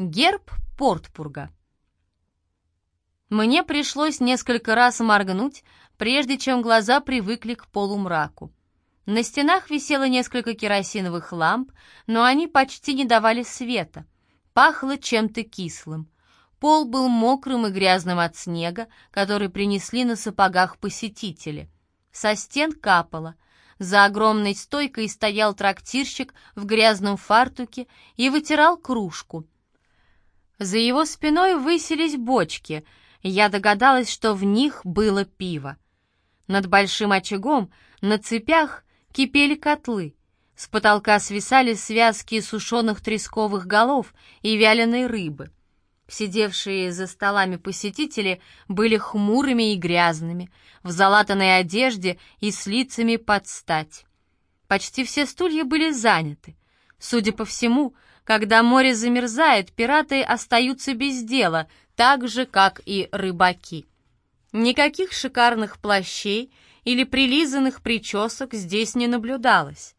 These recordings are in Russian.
Герб Портпурга. Мне пришлось несколько раз моргнуть, прежде чем глаза привыкли к полумраку. На стенах висело несколько керосиновых ламп, но они почти не давали света. Пахло чем-то кислым. Пол был мокрым и грязным от снега, который принесли на сапогах посетители. Со стен капало — за огромной стойкой стоял трактирщик в грязном фартуке и вытирал кружку. За его спиной высились бочки. Я догадалась, что в них было пиво. Над большим очагом на цепях кипели котлы. С потолка свисали связки сушеных тресковых голов и вяленой рыбы. Сидевшие за столами посетители были хмурыми и грязными, в залатанной одежде и с лицами под стать. Почти все стулья были заняты. Судя по всему, когда море замерзает, пираты остаются без дела, так же, как и рыбаки. Никаких шикарных плащей или прилизанных причесок здесь не наблюдалось.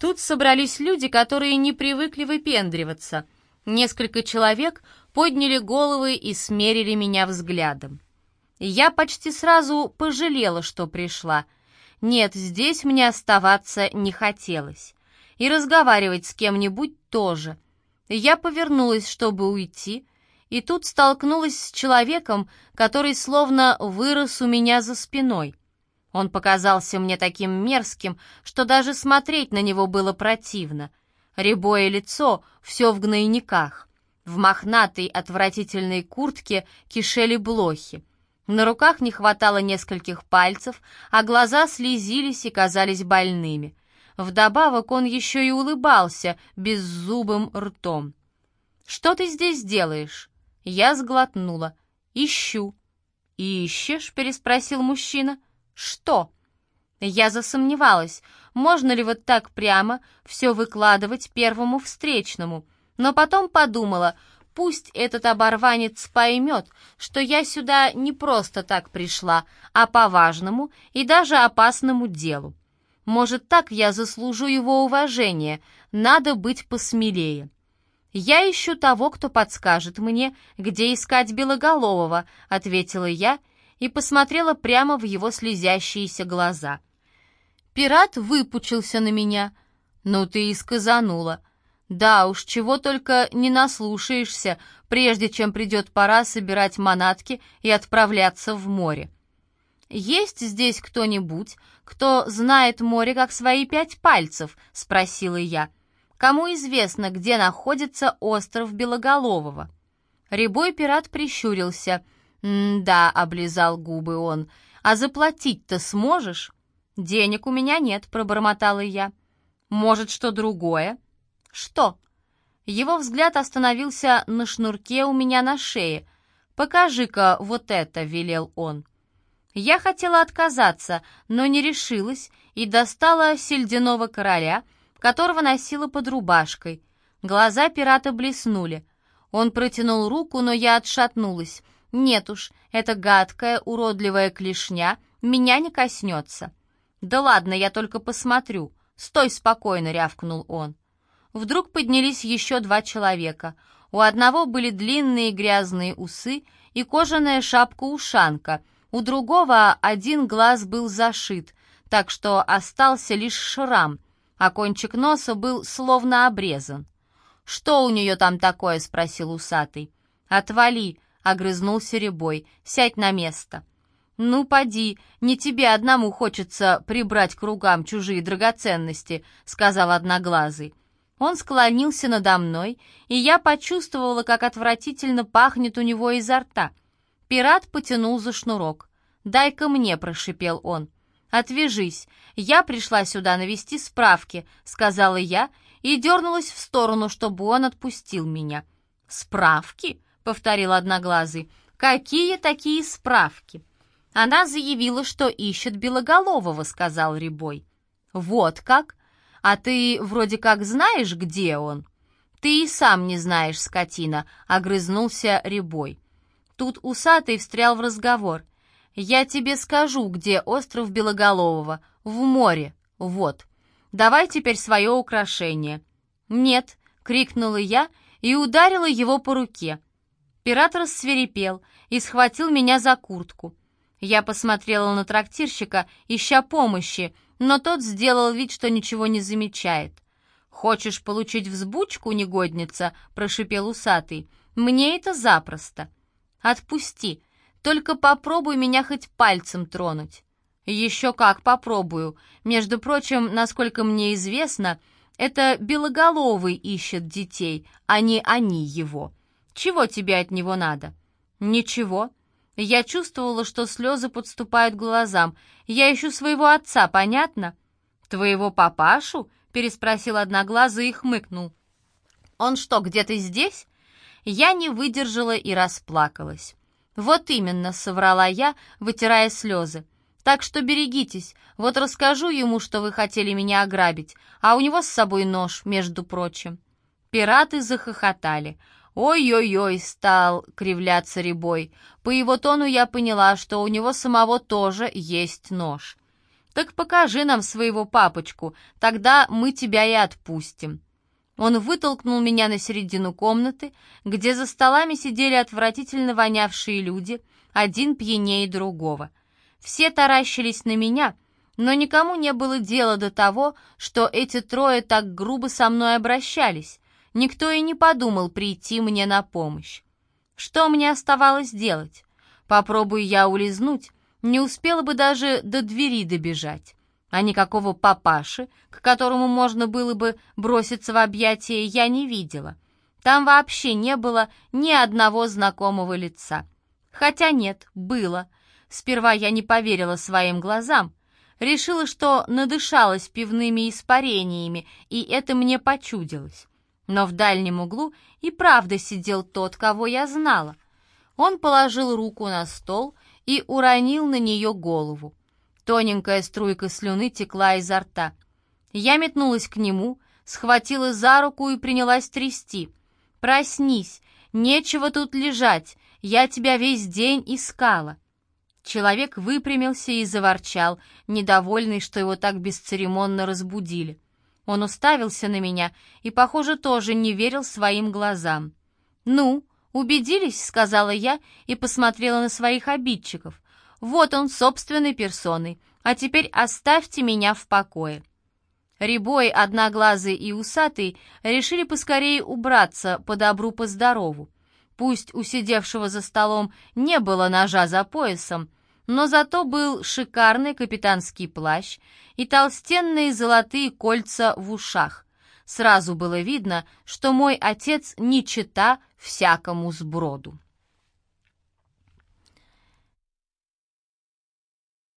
Тут собрались люди, которые не привыкли выпендриваться. Несколько человек подняли головы и смерили меня взглядом. Я почти сразу пожалела, что пришла. Нет, здесь мне оставаться не хотелось. И разговаривать с кем-нибудь тоже. Я повернулась, чтобы уйти, и тут столкнулась с человеком, который словно вырос у меня за спиной. Он показался мне таким мерзким, что даже смотреть на него было противно. Рябое лицо, все в гнойниках. В мохнатой отвратительной куртке кишели блохи. На руках не хватало нескольких пальцев, а глаза слезились и казались больными. Вдобавок он еще и улыбался беззубым ртом. «Что ты здесь делаешь?» Я сглотнула. «Ищу». «Ищешь?» — переспросил мужчина. «Что?» Я засомневалась, можно ли вот так прямо все выкладывать первому встречному, но потом подумала, пусть этот оборванец поймет, что я сюда не просто так пришла, а по важному и даже опасному делу. Может, так я заслужу его уважение, надо быть посмелее. «Я ищу того, кто подскажет мне, где искать Белоголового», — ответила я и посмотрела прямо в его слезящиеся глаза. Пират выпучился на меня. «Ну ты и сказанула. Да уж, чего только не наслушаешься, прежде чем придет пора собирать манатки и отправляться в море. «Есть здесь кто-нибудь, кто знает море как свои пять пальцев?» — спросила я. «Кому известно, где находится остров Белоголового?» Рябой пират прищурился. «Да», — облизал губы он, — «а заплатить-то сможешь?» «Денег у меня нет», — пробормотала я. «Может, что другое?» «Что?» Его взгляд остановился на шнурке у меня на шее. «Покажи-ка вот это», — велел он. Я хотела отказаться, но не решилась и достала сельдяного короля, которого носила под рубашкой. Глаза пирата блеснули. Он протянул руку, но я отшатнулась. «Нет уж, эта гадкая, уродливая клешня меня не коснется». «Да ладно, я только посмотрю. Стой спокойно», — рявкнул он. Вдруг поднялись еще два человека. У одного были длинные грязные усы и кожаная шапка-ушанка, у другого один глаз был зашит, так что остался лишь шрам, а кончик носа был словно обрезан. «Что у нее там такое?» — спросил усатый. «Отвали!» — огрызнулся Рябой. «Сядь на место!» «Ну, поди, не тебе одному хочется прибрать к ругам чужие драгоценности», — сказал Одноглазый. Он склонился надо мной, и я почувствовала, как отвратительно пахнет у него изо рта. Пират потянул за шнурок. «Дай-ка мне», — прошипел он. «Отвяжись, я пришла сюда навести справки», — сказала я и дернулась в сторону, чтобы он отпустил меня. «Справки?» — повторил Одноглазый. «Какие такие справки?» Она заявила, что ищет Белоголового, сказал Рябой. «Вот как?» «А ты вроде как знаешь, где он?» «Ты и сам не знаешь, скотина», — огрызнулся Рябой. Тут усатый встрял в разговор. «Я тебе скажу, где остров Белоголового. В море. Вот. Давай теперь свое украшение». «Нет», — крикнула я и ударила его по руке. Пират рассверепел и схватил меня за куртку. Я посмотрела на трактирщика, ища помощи, но тот сделал вид, что ничего не замечает. «Хочешь получить взбучку, негодница?» — прошипел усатый. «Мне это запросто». «Отпусти, только попробуй меня хоть пальцем тронуть». «Еще как попробую. Между прочим, насколько мне известно, это Белоголовый ищет детей, а не они его. Чего тебе от него надо?» «Ничего. Я чувствовала, что слезы подступают к глазам. Я ищу своего отца, понятно?» «Твоего папашу?» — переспросил Одноглазый и хмыкнул. «Он что, где-то здесь?» Я не выдержала и расплакалась. «Вот именно», — соврала я, вытирая слезы. Так что берегитесь. Вот расскажу ему, что вы хотели меня ограбить, а у него с собой нож, между прочим». Пираты захохотали. «Ой-ой-ой!» — стал кривляться Рябой. По его тону я поняла, что у него самого тоже есть нож. «Так покажи нам своего папочку, тогда мы тебя и отпустим». Он вытолкнул меня на середину комнаты, где за столами сидели отвратительно вонявшие люди, один пьянее другого — все таращились на меня, но никому не было дела до того, что эти трое так грубо со мной обращались. Никто и не подумал прийти мне на помощь. Что мне оставалось делать? Попробую я улизнуть, не успела бы даже до двери добежать. А никакого папаши, к которому можно было бы броситься в объятия, я не видела. Там вообще не было ни одного знакомого лица. Хотя нет, было. Сперва я не поверила своим глазам. Решила, что надышалась пивными испарениями, и это мне почудилось. Но в дальнем углу и правда сидел тот, кого я знала. Он положил руку на стол и уронил на нее голову. Тоненькая струйка слюны текла изо рта. Я метнулась к нему, схватила за руку и принялась трясти. «Проснись! Нечего тут лежать! Я тебя весь день искала!» Человек выпрямился и заворчал, недовольный, что его так бесцеремонно разбудили. Он уставился на меня и, похоже, тоже не верил своим глазам. «Ну, убедились?» — сказала я и посмотрела на своих обидчиков. «Вот он, собственной персоной, а теперь оставьте меня в покое». Рябой, Одноглазый и Усатый решили поскорее убраться по добру, по здорову. Пусть у сидевшего за столом не было ножа за поясом, но зато был шикарный капитанский плащ и толстенные золотые кольца в ушах. Сразу было видно, что мой отец не чита всякому сброду.